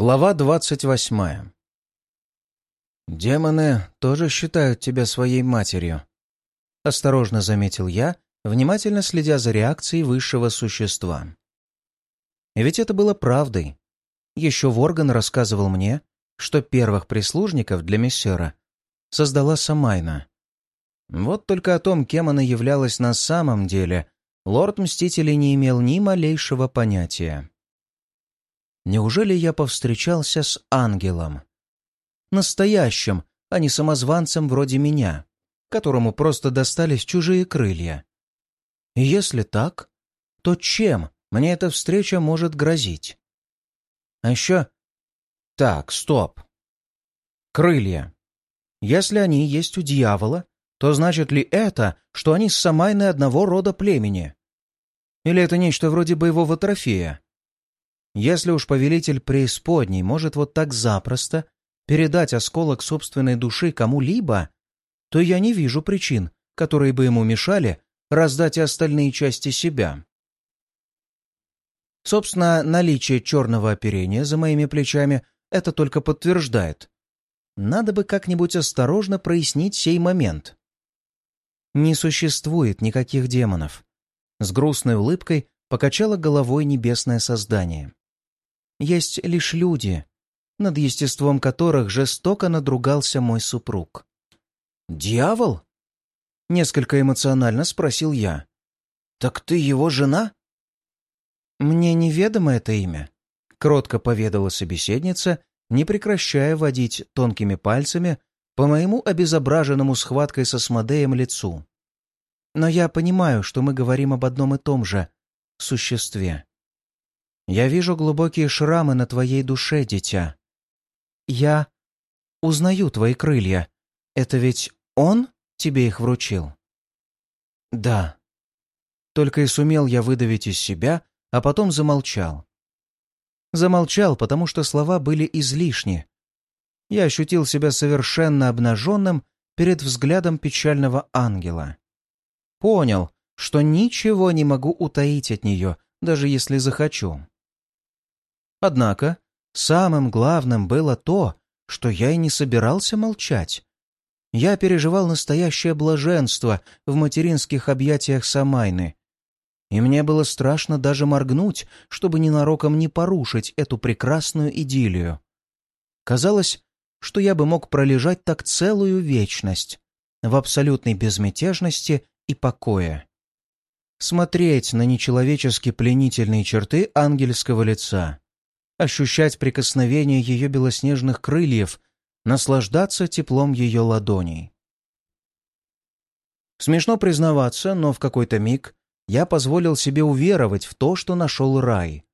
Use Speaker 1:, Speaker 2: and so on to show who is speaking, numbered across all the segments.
Speaker 1: Глава двадцать восьмая «Демоны тоже считают тебя своей матерью», — осторожно заметил я, внимательно следя за реакцией высшего существа. И ведь это было правдой. Еще Ворган рассказывал мне, что первых прислужников для мессера создала Самайна. Вот только о том, кем она являлась на самом деле, лорд Мстителей не имел ни малейшего понятия. Неужели я повстречался с ангелом? Настоящим, а не самозванцем вроде меня, которому просто достались чужие крылья. И если так, то чем мне эта встреча может грозить? А еще... Так, стоп. Крылья. Если они есть у дьявола, то значит ли это, что они с Самайной одного рода племени? Или это нечто вроде боевого трофея? Если уж повелитель преисподней может вот так запросто передать осколок собственной души кому-либо, то я не вижу причин, которые бы ему мешали раздать и остальные части себя. Собственно, наличие черного оперения за моими плечами это только подтверждает. Надо бы как-нибудь осторожно прояснить сей момент. Не существует никаких демонов. С грустной улыбкой покачало головой небесное создание. Есть лишь люди, над естеством которых жестоко надругался мой супруг. «Дьявол?» — несколько эмоционально спросил я. «Так ты его жена?» «Мне неведомо это имя», — кротко поведала собеседница, не прекращая водить тонкими пальцами по моему обезображенному схваткой со Смодеем лицу. Но я понимаю, что мы говорим об одном и том же существе. Я вижу глубокие шрамы на твоей душе, дитя. Я узнаю твои крылья. Это ведь он тебе их вручил? Да. Только и сумел я выдавить из себя, а потом замолчал. Замолчал, потому что слова были излишни, я ощутил себя совершенно обнаженным перед взглядом печального ангела. Понял, что ничего не могу утаить от нее, даже если захочу. Однако самым главным было то, что я и не собирался молчать. Я переживал настоящее блаженство в материнских объятиях Самайны. И мне было страшно даже моргнуть, чтобы ненароком не порушить эту прекрасную идиллию. Казалось, что я бы мог пролежать так целую вечность, в абсолютной безмятежности и покое. Смотреть на нечеловечески пленительные черты ангельского лица, ощущать прикосновение ее белоснежных крыльев, наслаждаться теплом ее ладоней. Смешно признаваться, но в какой-то миг я позволил себе уверовать в то, что нашел рай.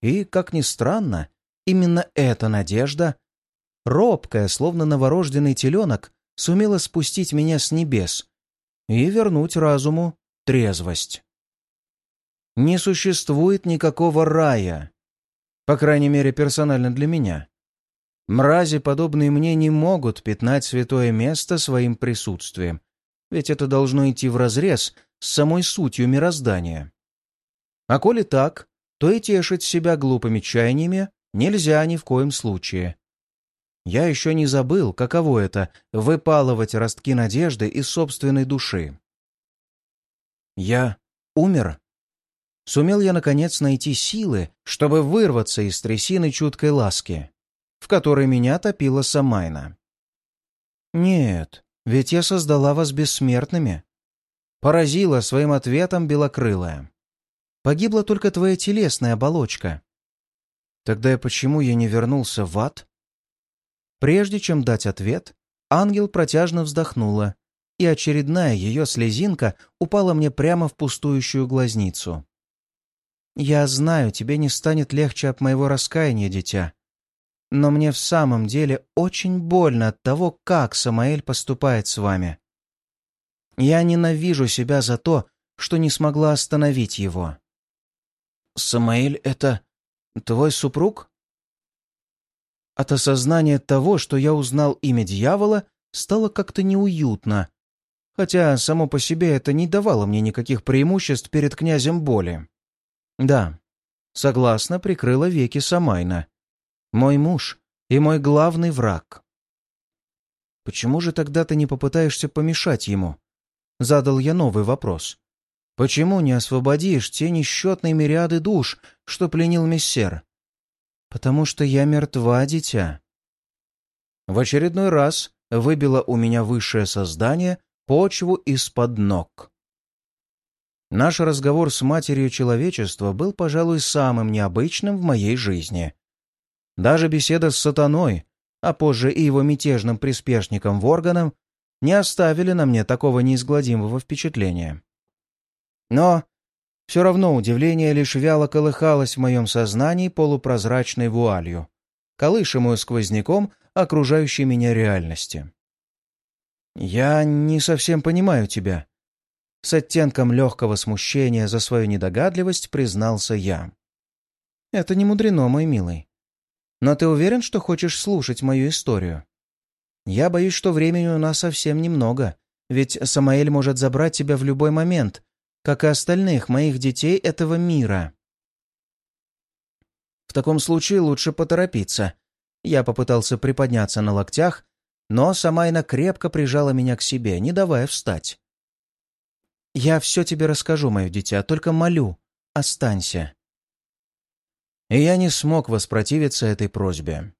Speaker 1: И, как ни странно, именно эта надежда робкая, словно новорожденный теленок, сумела спустить меня с небес и вернуть разуму трезвость. Не существует никакого рая, по крайней мере, персонально для меня. Мрази, подобные мне, не могут пятнать святое место своим присутствием, ведь это должно идти вразрез с самой сутью мироздания. А коли так, то и тешить себя глупыми чаяниями нельзя ни в коем случае. Я еще не забыл, каково это — выпалывать ростки надежды из собственной души. Я умер. Сумел я, наконец, найти силы, чтобы вырваться из трясины чуткой ласки, в которой меня топила Самайна. Нет, ведь я создала вас бессмертными. Поразила своим ответом белокрылая. Погибла только твоя телесная оболочка. Тогда почему я не вернулся в ад? Прежде чем дать ответ, ангел протяжно вздохнула, и очередная ее слезинка упала мне прямо в пустующую глазницу. «Я знаю, тебе не станет легче от моего раскаяния, дитя. Но мне в самом деле очень больно от того, как Самаэль поступает с вами. Я ненавижу себя за то, что не смогла остановить его». «Самаэль — это твой супруг?» От осознания того, что я узнал имя дьявола, стало как-то неуютно, хотя само по себе это не давало мне никаких преимуществ перед князем боли. Да, согласно, прикрыла веки Самайна. Мой муж и мой главный враг. Почему же тогда ты не попытаешься помешать ему? Задал я новый вопрос. Почему не освободишь те несчетные мириады душ, что пленил мессер? Потому что я мертва, дитя. В очередной раз выбило у меня высшее создание почву из-под ног. Наш разговор с матерью человечества был, пожалуй, самым необычным в моей жизни. Даже беседа с сатаной, а позже и его мятежным приспешником Ворганом, не оставили на мне такого неизгладимого впечатления. Но все равно удивление лишь вяло колыхалось в моем сознании полупрозрачной вуалью, колышемую сквозняком окружающей меня реальности. «Я не совсем понимаю тебя», — с оттенком легкого смущения за свою недогадливость признался я. «Это не мудрено, мой милый. Но ты уверен, что хочешь слушать мою историю? Я боюсь, что времени у нас совсем немного, ведь Самаэль может забрать тебя в любой момент, как и остальных моих детей этого мира. В таком случае лучше поторопиться. Я попытался приподняться на локтях, но Самайна крепко прижала меня к себе, не давая встать. «Я все тебе расскажу, мое дитя, только молю, останься». И я не смог воспротивиться этой просьбе.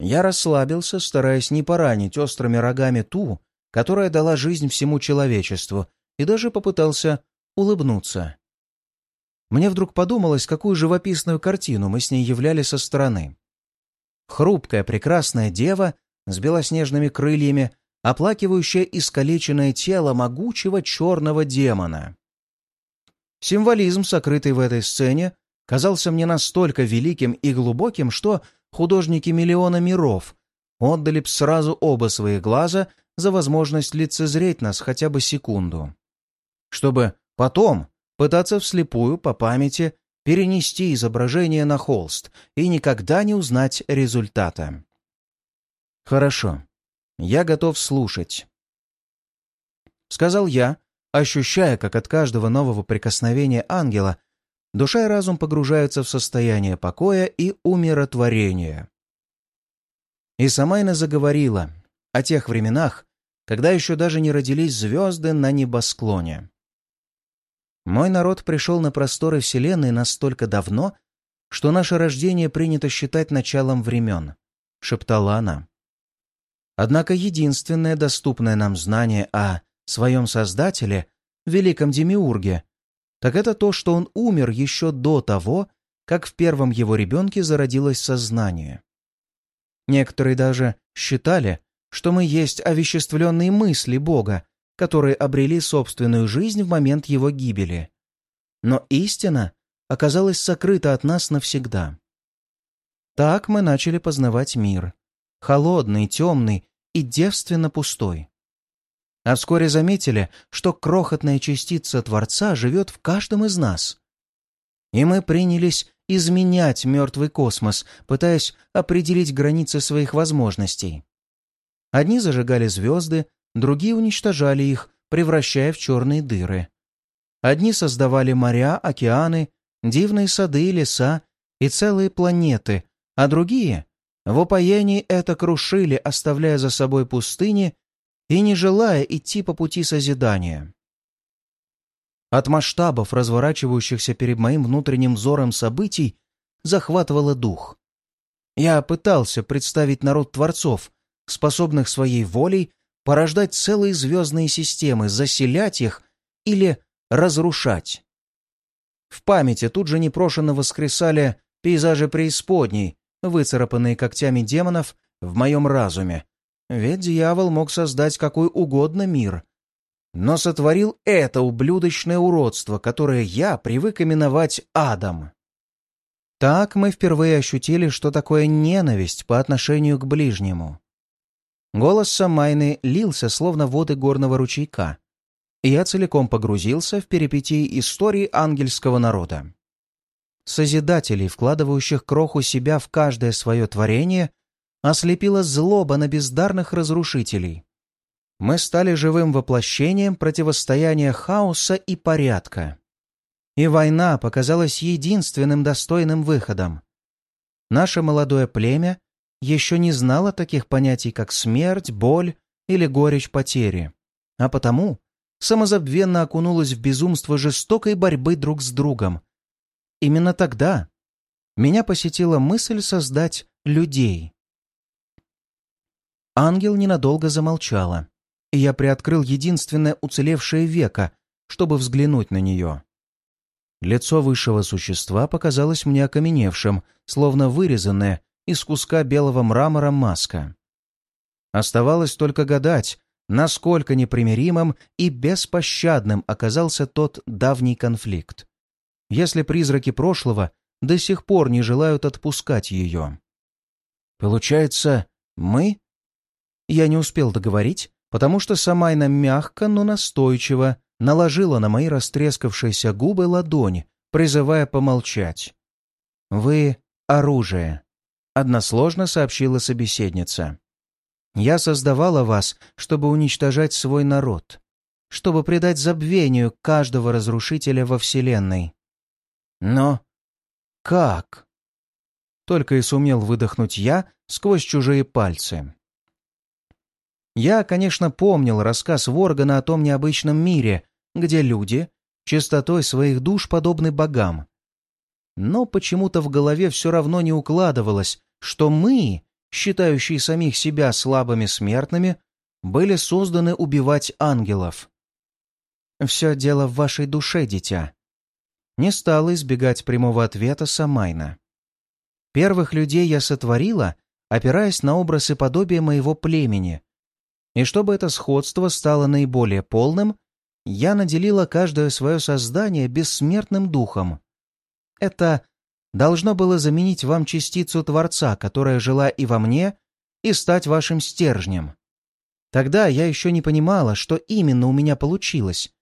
Speaker 1: Я расслабился, стараясь не поранить острыми рогами ту, которая дала жизнь всему человечеству, и даже попытался улыбнуться. Мне вдруг подумалось, какую живописную картину мы с ней являли со стороны. Хрупкая, прекрасная дева с белоснежными крыльями, оплакивающая искалеченное тело могучего черного демона. Символизм, сокрытый в этой сцене, казался мне настолько великим и глубоким, что художники миллиона миров отдали б сразу оба своих глаза за возможность лицезреть нас хотя бы секунду. Чтобы Потом пытаться вслепую по памяти перенести изображение на холст и никогда не узнать результата. «Хорошо, я готов слушать», — сказал я, ощущая, как от каждого нового прикосновения ангела душа и разум погружаются в состояние покоя и умиротворения. И Самайна заговорила о тех временах, когда еще даже не родились звезды на небосклоне. Мой народ пришел на просторы Вселенной настолько давно, что наше рождение принято считать началом времен», — шептала она. Однако единственное доступное нам знание о своем Создателе, великом Демиурге, так это то, что он умер еще до того, как в первом его ребенке зародилось сознание. Некоторые даже считали, что мы есть овеществленные мысли Бога, которые обрели собственную жизнь в момент его гибели. Но истина оказалась сокрыта от нас навсегда. Так мы начали познавать мир. Холодный, темный и девственно пустой. А вскоре заметили, что крохотная частица Творца живет в каждом из нас. И мы принялись изменять мертвый космос, пытаясь определить границы своих возможностей. Одни зажигали звезды, другие уничтожали их, превращая в черные дыры. Одни создавали моря, океаны, дивные сады и леса и целые планеты, а другие в упоении это крушили, оставляя за собой пустыни и не желая идти по пути созидания. От масштабов разворачивающихся перед моим внутренним взором событий захватывало дух. Я пытался представить народ творцов, способных своей волей порождать целые звездные системы, заселять их или разрушать. В памяти тут же непрошенно воскресали пейзажи преисподней, выцарапанные когтями демонов в моем разуме. Ведь дьявол мог создать какой угодно мир. Но сотворил это ублюдочное уродство, которое я привык именовать адом. Так мы впервые ощутили, что такое ненависть по отношению к ближнему. Голос Самайны лился, словно воды горного ручейка, и я целиком погрузился в перипетии истории ангельского народа. Созидателей, вкладывающих кроху себя в каждое свое творение, ослепила злоба на бездарных разрушителей. Мы стали живым воплощением противостояния хаоса и порядка. И война показалась единственным достойным выходом. Наше молодое племя еще не знало таких понятий, как смерть, боль или горечь потери, а потому самозабвенно окунулось в безумство жестокой борьбы друг с другом. Именно тогда меня посетила мысль создать людей. Ангел ненадолго замолчала, и я приоткрыл единственное уцелевшее веко, чтобы взглянуть на нее. Лицо высшего существа показалось мне окаменевшим, словно вырезанное из куска белого мрамора маска. Оставалось только гадать, насколько непримиримым и беспощадным оказался тот давний конфликт, если призраки прошлого до сих пор не желают отпускать ее. Получается, мы? Я не успел договорить, потому что Самайна мягко, но настойчиво наложила на мои растрескавшиеся губы ладонь, призывая помолчать. «Вы — оружие», — односложно сообщила собеседница. «Я создавала вас, чтобы уничтожать свой народ, чтобы предать забвению каждого разрушителя во Вселенной. Но как?» Только и сумел выдохнуть я сквозь чужие пальцы. Я, конечно, помнил рассказ Воргана о том необычном мире, где люди чистотой своих душ подобны богам. Но почему-то в голове все равно не укладывалось, что мы, считающие самих себя слабыми смертными, были созданы убивать ангелов. «Все дело в вашей душе, дитя», не стала избегать прямого ответа Самайна. Первых людей я сотворила, опираясь на образ и подобие моего племени. И чтобы это сходство стало наиболее полным, я наделила каждое свое создание бессмертным духом. Это должно было заменить вам частицу Творца, которая жила и во мне, и стать вашим стержнем. Тогда я еще не понимала, что именно у меня получилось,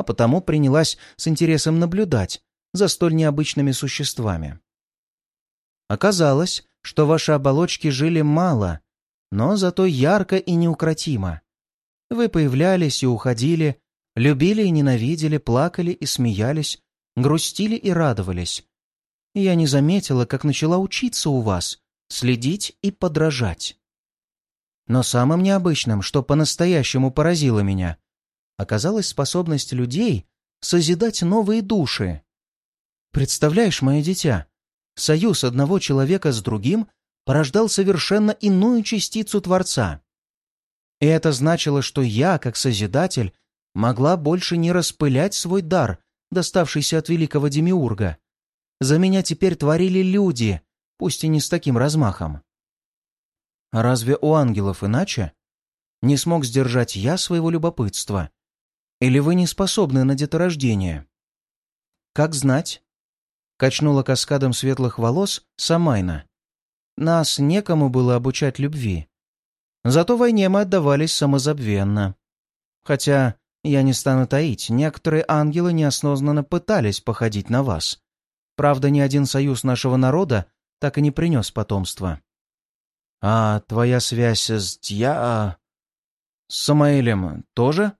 Speaker 1: а потому принялась с интересом наблюдать за столь необычными существами. Оказалось, что ваши оболочки жили мало, но зато ярко и неукротимо. Вы появлялись и уходили, любили и ненавидели, плакали и смеялись, грустили и радовались. Я не заметила, как начала учиться у вас, следить и подражать. Но самым необычным, что по-настоящему поразило меня, оказалась способность людей созидать новые души. Представляешь, мое дитя, союз одного человека с другим порождал совершенно иную частицу Творца. И это значило, что я, как Созидатель, могла больше не распылять свой дар, доставшийся от великого Демиурга. За меня теперь творили люди, пусть и не с таким размахом. Разве у ангелов иначе? Не смог сдержать я своего любопытства. Или вы не способны на деторождение? Как знать? Качнула каскадом светлых волос Самайна. Нас некому было обучать любви. Зато войне мы отдавались самозабвенно. Хотя, я не стану таить, некоторые ангелы неосознанно пытались походить на вас. Правда, ни один союз нашего народа так и не принес потомства. А твоя связь с Дья... с Самаэлем тоже?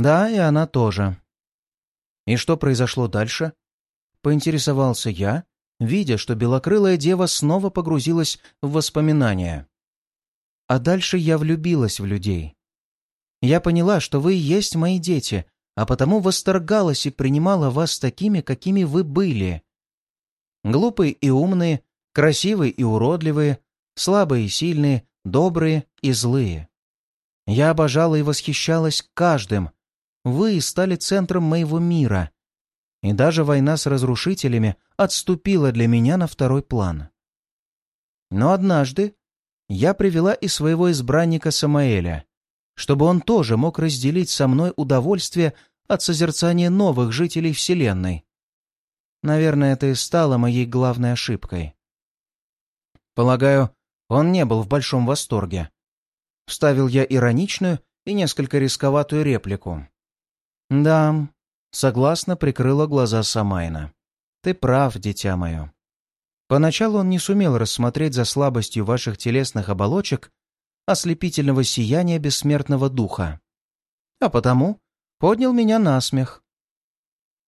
Speaker 1: Да, и она тоже. И что произошло дальше? Поинтересовался я, видя, что белокрылая дева снова погрузилась в воспоминания. А дальше я влюбилась в людей. Я поняла, что вы есть мои дети, а потому восторгалась и принимала вас такими, какими вы были. Глупые и умные, красивые и уродливые, слабые и сильные, добрые и злые. Я обожала и восхищалась каждым. Вы стали центром моего мира, и даже война с разрушителями отступила для меня на второй план. Но однажды я привела и своего избранника Самаэля, чтобы он тоже мог разделить со мной удовольствие от созерцания новых жителей Вселенной. Наверное, это и стало моей главной ошибкой. Полагаю, он не был в большом восторге. Вставил я ироничную и несколько рисковатую реплику. «Да, Согласно прикрыла глаза Самайна. «Ты прав, дитя мое. Поначалу он не сумел рассмотреть за слабостью ваших телесных оболочек ослепительного сияния бессмертного духа. А потому поднял меня на смех.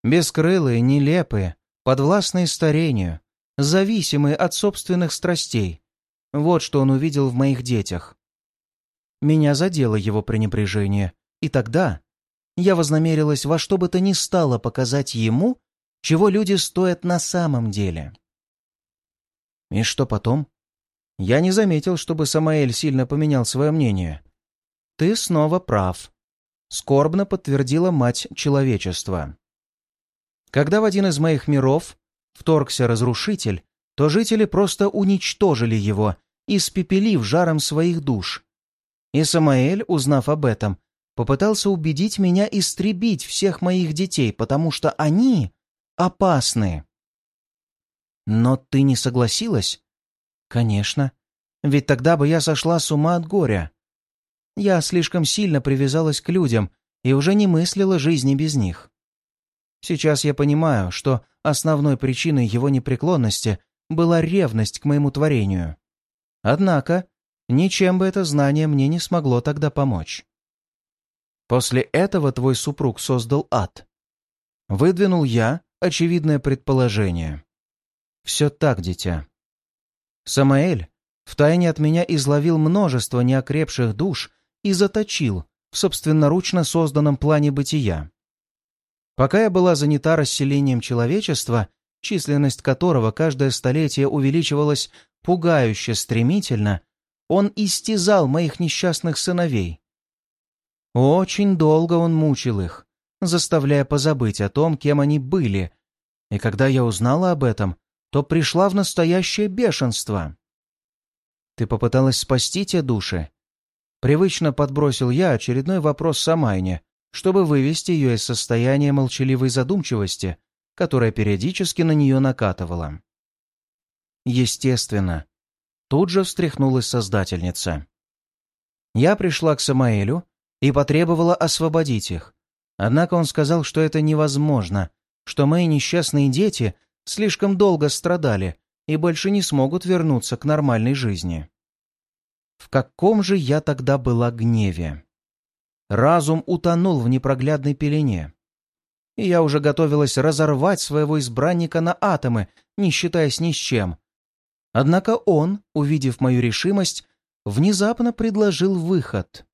Speaker 1: Бескрылые, нелепые, подвластные старению, зависимые от собственных страстей. Вот что он увидел в моих детях. Меня задело его пренебрежение, и тогда я вознамерилась во что бы то ни стало показать ему, чего люди стоят на самом деле. И что потом? Я не заметил, чтобы Самаэль сильно поменял свое мнение. «Ты снова прав», — скорбно подтвердила мать человечества. Когда в один из моих миров вторгся разрушитель, то жители просто уничтожили его, испепелив жаром своих душ. И Самаэль, узнав об этом, попытался убедить меня истребить всех моих детей, потому что они опасны. Но ты не согласилась? Конечно. Ведь тогда бы я сошла с ума от горя. Я слишком сильно привязалась к людям и уже не мыслила жизни без них. Сейчас я понимаю, что основной причиной его непреклонности была ревность к моему творению. Однако, ничем бы это знание мне не смогло тогда помочь. После этого твой супруг создал ад. Выдвинул я очевидное предположение. Все так, дитя. Самаэль втайне от меня изловил множество неокрепших душ и заточил в собственноручно созданном плане бытия. Пока я была занята расселением человечества, численность которого каждое столетие увеличивалась пугающе стремительно, он истязал моих несчастных сыновей, очень долго он мучил их, заставляя позабыть о том, кем они были, и когда я узнала об этом, то пришла в настоящее бешенство. «Ты попыталась спасти те души?» Привычно подбросил я очередной вопрос Самайне, чтобы вывести ее из состояния молчаливой задумчивости, которая периодически на нее накатывала. Естественно. Тут же встряхнулась создательница. Я пришла к Самаэлю и потребовала освободить их. Однако он сказал, что это невозможно, что мои несчастные дети слишком долго страдали и больше не смогут вернуться к нормальной жизни. В каком же я тогда была гневе? Разум утонул в непроглядной пелене. И я уже готовилась разорвать своего избранника на атомы, не считаясь ни с чем. Однако он, увидев мою решимость, внезапно предложил выход.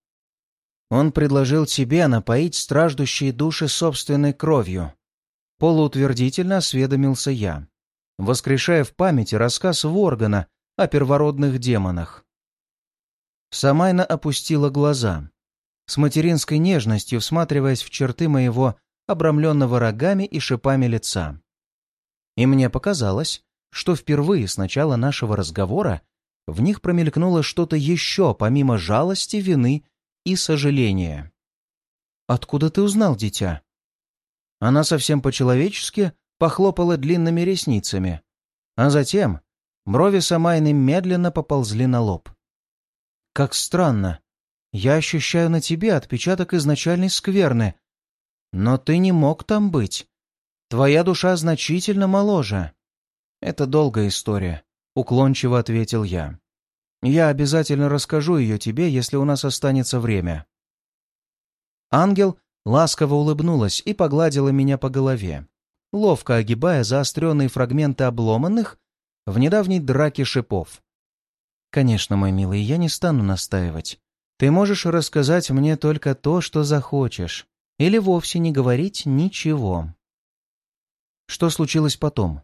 Speaker 1: Он предложил тебе напоить страждущие души собственной кровью. Полуутвердительно осведомился я, воскрешая в памяти рассказ Воргана о первородных демонах. Самайна опустила глаза, с материнской нежностью всматриваясь в черты моего обрамленного рогами и шипами лица. И мне показалось, что впервые с начала нашего разговора в них промелькнуло что-то еще, помимо жалости, вины и сожаление. «Откуда ты узнал, дитя?» Она совсем по-человечески похлопала длинными ресницами, а затем брови Самайны медленно поползли на лоб. «Как странно. Я ощущаю на тебе отпечаток изначальной скверны. Но ты не мог там быть. Твоя душа значительно моложе». «Это долгая история», — уклончиво ответил я. Я обязательно расскажу ее тебе, если у нас останется время». Ангел ласково улыбнулась и погладила меня по голове, ловко огибая заостренные фрагменты обломанных в недавней драке шипов. «Конечно, мой милый, я не стану настаивать. Ты можешь рассказать мне только то, что захочешь, или вовсе не говорить ничего». Что случилось потом?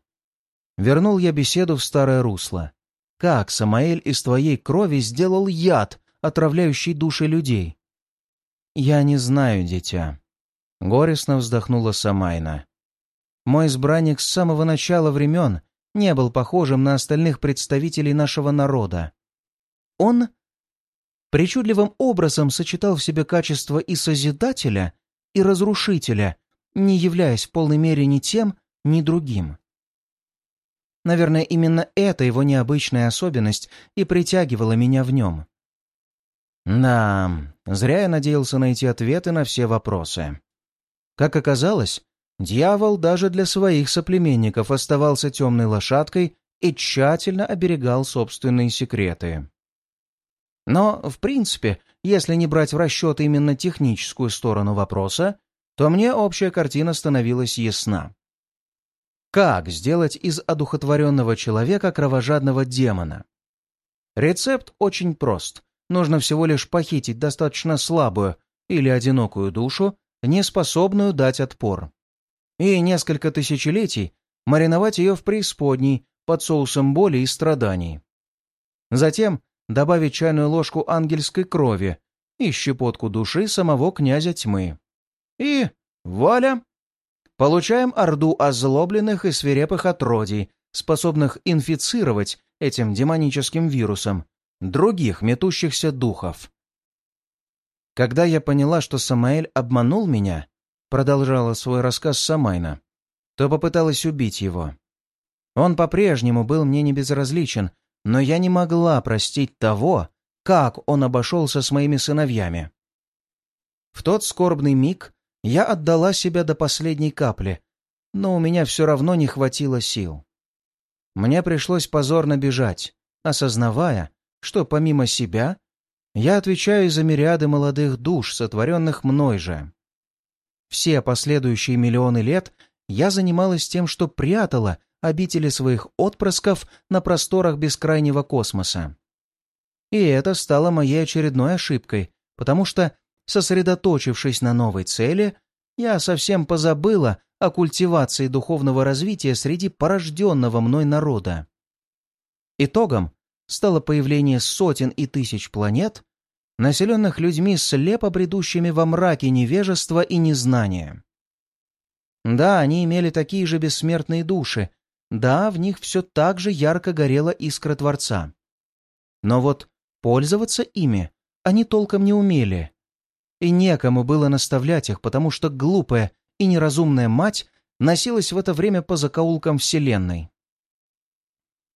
Speaker 1: Вернул я беседу в старое русло, как Самаэль из твоей крови сделал яд, отравляющий души людей? Я не знаю, дитя. Горестно вздохнула Самайна. Мой избранник с самого начала времен не был похожим на остальных представителей нашего народа. Он причудливым образом сочетал в себе качества и Созидателя, и Разрушителя, не являясь в полной мере ни тем, ни другим. Наверное, именно эта его необычная особенность и притягивала меня в нем. Да, зря я надеялся найти ответы на все вопросы. Как оказалось, дьявол даже для своих соплеменников оставался темной лошадкой и тщательно оберегал собственные секреты. Но, в принципе, если не брать в расчет именно техническую сторону вопроса, то мне общая картина становилась ясна. Как сделать из одухотворенного человека кровожадного демона? Рецепт очень прост. Нужно всего лишь похитить достаточно слабую или одинокую душу, не способную дать отпор. И несколько тысячелетий мариновать ее в преисподней под соусом боли и страданий. Затем добавить чайную ложку ангельской крови и щепотку души самого князя тьмы. И вуаля! Получаем орду озлобленных и свирепых отродий, способных инфицировать этим демоническим вирусом других метущихся духов. Когда я поняла, что Самаэль обманул меня, продолжала свой рассказ Самайна, то попыталась убить его. Он по-прежнему был мне не безразличен, но я не могла простить того, как он обошелся с моими сыновьями. В тот скорбный миг я отдала себя до последней капли, но у меня все равно не хватило сил. Мне пришлось позорно бежать, осознавая, что помимо себя я отвечаю за мириады молодых душ, сотворенных мной же. Все последующие миллионы лет я занималась тем, что прятала обители своих отпрысков на просторах бескрайнего космоса. И это стало моей очередной ошибкой, потому что, сосредоточившись на новой цели, я совсем позабыла о культивации духовного развития среди порожденного мной народа. Итогом стало появление сотен и тысяч планет, населенных людьми, слепо бредущими во мраке невежества и незнания. Да, они имели такие же бессмертные души, да, в них все так же ярко горела искра Творца. Но вот пользоваться ими они толком не умели. И некому было наставлять их, потому что глупая и неразумная мать носилась в это время по закоулкам Вселенной.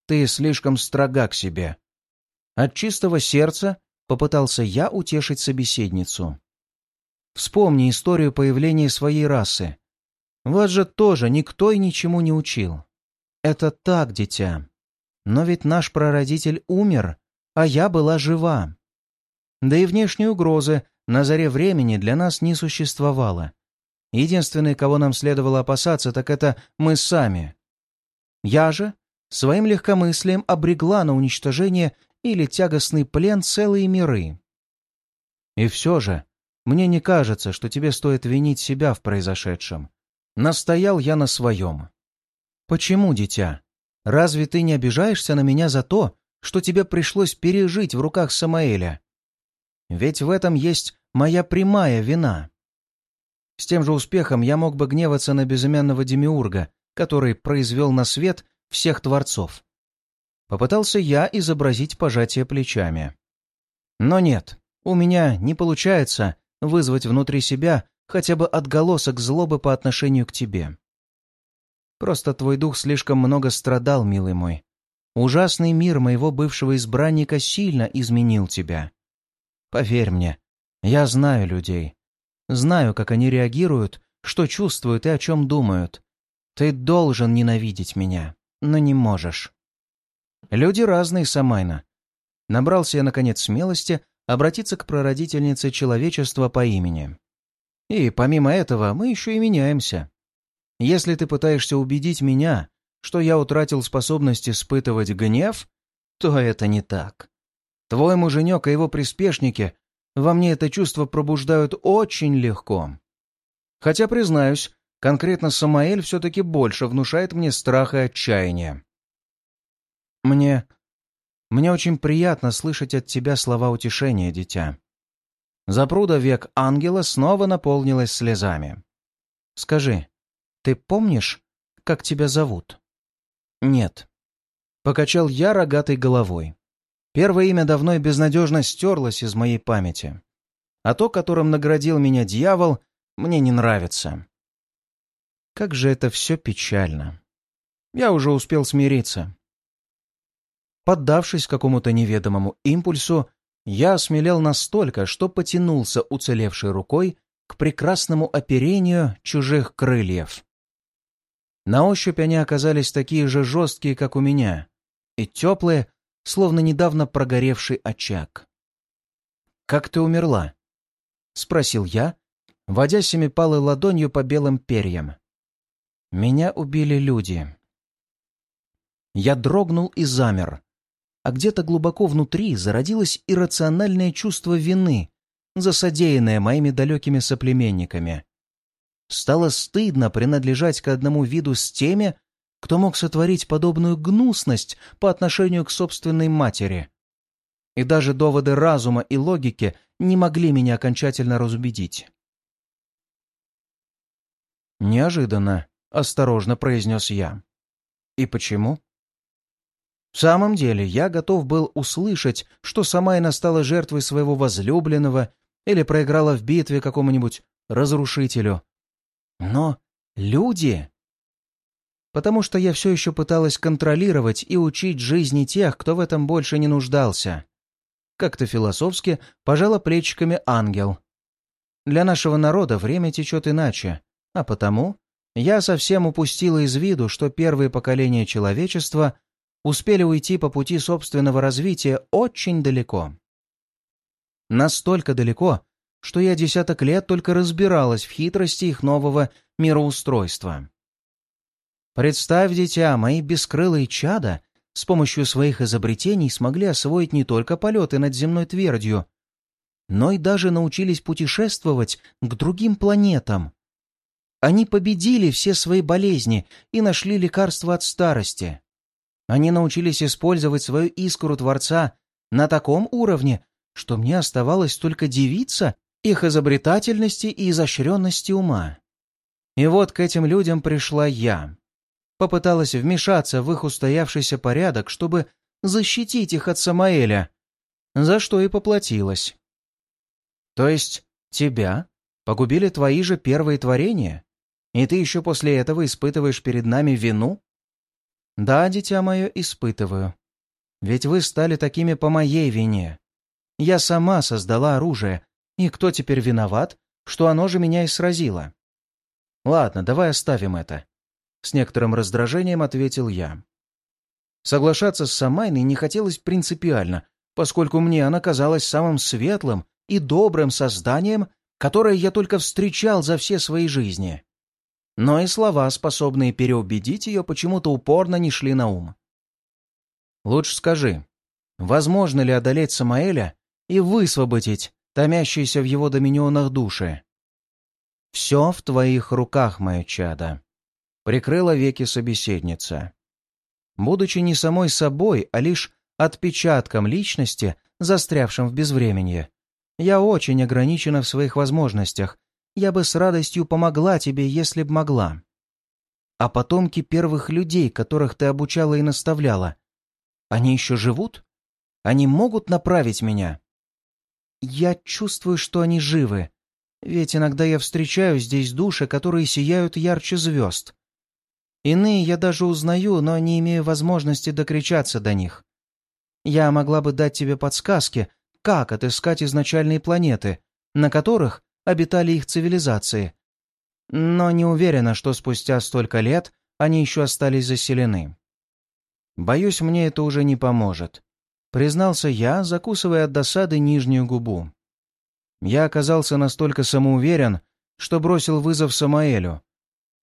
Speaker 1: «Ты слишком строга к себе». От чистого сердца попытался я утешить собеседницу. «Вспомни историю появления своей расы. Вас же тоже никто и ничему не учил. Это так, дитя. Но ведь наш прародитель умер, а я была жива. Да и внешней угрозы на заре времени для нас не существовало. Единственный, кого нам следовало опасаться, так это мы сами. Я же своим легкомыслием обрегла на уничтожение или тягостный плен целые миры. И все же, мне не кажется, что тебе стоит винить себя в произошедшем. Настоял я на своем. Почему, дитя? Разве ты не обижаешься на меня за то, что тебе пришлось пережить в руках Самаэля? Ведь в этом есть моя прямая вина. С тем же успехом я мог бы гневаться на безымянного демиурга, который произвел на свет всех творцов. Попытался я изобразить пожатие плечами. Но нет, у меня не получается вызвать внутри себя хотя бы отголосок злобы по отношению к тебе. Просто твой дух слишком много страдал, милый мой. Ужасный мир моего бывшего избранника сильно изменил тебя. Поверь мне, я знаю людей. Знаю, как они реагируют, что чувствуют и о чем думают. Ты должен ненавидеть меня, но не можешь. Люди разные, Самайна. Набрался я, наконец, смелости обратиться к прародительнице человечества по имени. И помимо этого мы еще и меняемся. Если ты пытаешься убедить меня, что я утратил способность испытывать гнев, то это не так. Твой муженек и его приспешники во мне это чувство пробуждают очень легко. Хотя, признаюсь, конкретно Самаэль все-таки больше внушает мне страх и отчаяние. Мне... Мне очень приятно слышать от тебя слова утешения, дитя. Запруда век ангела снова наполнилась слезами. Скажи, ты помнишь, как тебя зовут? Нет. Покачал я рогатой головой. Первое имя давно и безнадежно стерлось из моей памяти. А то, которым наградил меня дьявол, мне не нравится. Как же это все печально. Я уже успел смириться. Поддавшись какому-то неведомому импульсу, я осмелел настолько, что потянулся уцелевшей рукой к прекрасному оперению чужих крыльев. На ощупь они оказались такие же жесткие, как у меня, и теплые, словно недавно прогоревший очаг. «Как ты умерла?» — спросил я, водя семипалой ладонью по белым перьям. Меня убили люди. Я дрогнул и замер, а где-то глубоко внутри зародилось иррациональное чувство вины за содеянное моими далекими соплеменниками. Стало стыдно принадлежать к одному виду с теми, кто мог сотворить подобную гнусность по отношению к собственной матери. И даже доводы разума и логики не могли меня окончательно разубедить. «Неожиданно», — осторожно произнес я. «И почему?» В самом деле, я готов был услышать, что сама и стала жертвой своего возлюбленного или проиграла в битве какому-нибудь разрушителю. Но люди потому что я все еще пыталась контролировать и учить жизни тех, кто в этом больше не нуждался. Как-то философски пожала плечиками ангел. Для нашего народа время течет иначе, а потому я совсем упустила из виду, что первые поколения человечества успели уйти по пути собственного развития очень далеко. Настолько далеко, что я десяток лет только разбиралась в хитрости их нового мироустройства. Представь, дитя, мои бескрылые чада с помощью своих изобретений смогли освоить не только полеты над земной твердью, но и даже научились путешествовать к другим планетам. Они победили все свои болезни и нашли лекарство от старости. Они научились использовать свою искру Творца на таком уровне, что мне оставалось только дивиться их изобретательности и изощренности ума. И вот к этим людям пришла я, попыталась вмешаться в их устоявшийся порядок, чтобы защитить их от Самаэля, за что и поплатилась. То есть тебя погубили твои же первые творения? И ты еще после этого испытываешь перед нами вину? Да, дитя мое, испытываю. Ведь вы стали такими по моей вине. Я сама создала оружие, и кто теперь виноват, что оно же меня и сразило? Ладно, давай оставим это. С некоторым раздражением ответил я. Соглашаться с Самайной не хотелось принципиально, поскольку мне она казалась самым светлым и добрым созданием, которое я только встречал за все свои жизни. Но и слова, способные переубедить ее, почему-то упорно не шли на ум. Лучше скажи, возможно ли одолеть Самаэля и высвободить томящиеся в его доминионах души? Все в твоих руках, мое чадо прикрыла веки собеседница. Будучи не самой собой, а лишь отпечатком личности, застрявшим в безвременье, я очень ограничена в своих возможностях. Я бы с радостью помогла тебе, если б могла. А потомки первых людей, которых ты обучала и наставляла, они еще живут? Они могут направить меня? Я чувствую, что они живы. Ведь иногда я встречаю здесь души, которые сияют ярче звезд. Иные я даже узнаю, но не имею возможности докричаться до них. Я могла бы дать тебе подсказки, как отыскать изначальные планеты, на которых обитали их цивилизации. Но не уверена, что спустя столько лет они еще остались заселены. Боюсь, мне это уже не поможет. Признался я, закусывая от досады нижнюю губу. Я оказался настолько самоуверен, что бросил вызов Самаэлю,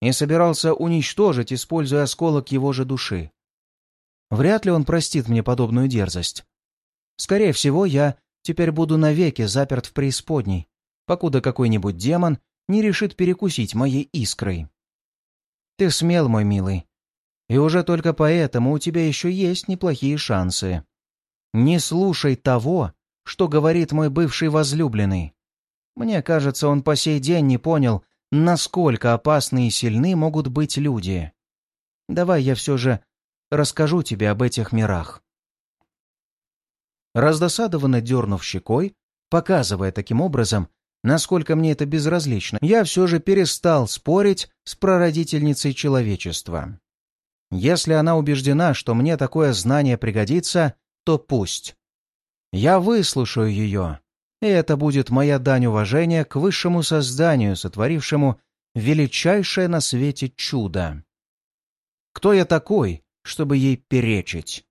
Speaker 1: и собирался уничтожить, используя осколок его же души. Вряд ли он простит мне подобную дерзость. Скорее всего, я теперь буду навеки заперт в преисподней, покуда какой-нибудь демон не решит перекусить моей искрой. Ты смел, мой милый, и уже только поэтому у тебя еще есть неплохие шансы. Не слушай того, что говорит мой бывший возлюбленный. Мне кажется, он по сей день не понял, насколько опасны и сильны могут быть люди. Давай я все же расскажу тебе об этих мирах. Раздосадованно дернув щекой, показывая таким образом, насколько мне это безразлично, я все же перестал спорить с прародительницей человечества. Если она убеждена, что мне такое знание пригодится, то пусть. Я выслушаю ее и это будет моя дань уважения к высшему созданию, сотворившему величайшее на свете чудо. Кто я такой, чтобы ей перечить?